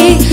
can